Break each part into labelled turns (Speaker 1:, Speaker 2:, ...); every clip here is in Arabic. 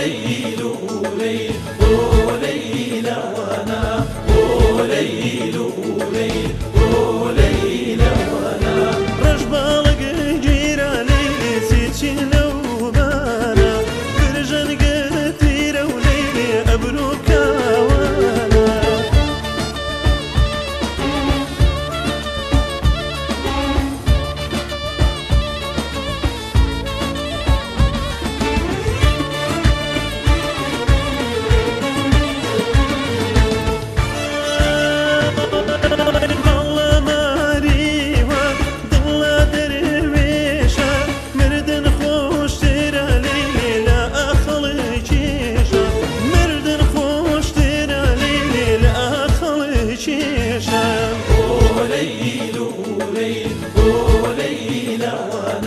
Speaker 1: ليل ليل أو ليل وأنا أو ليل ليل أو ليل وأنا. رجب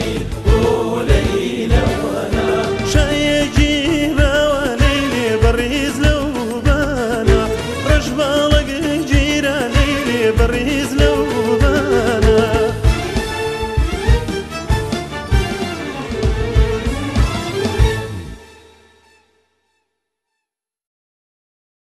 Speaker 1: جي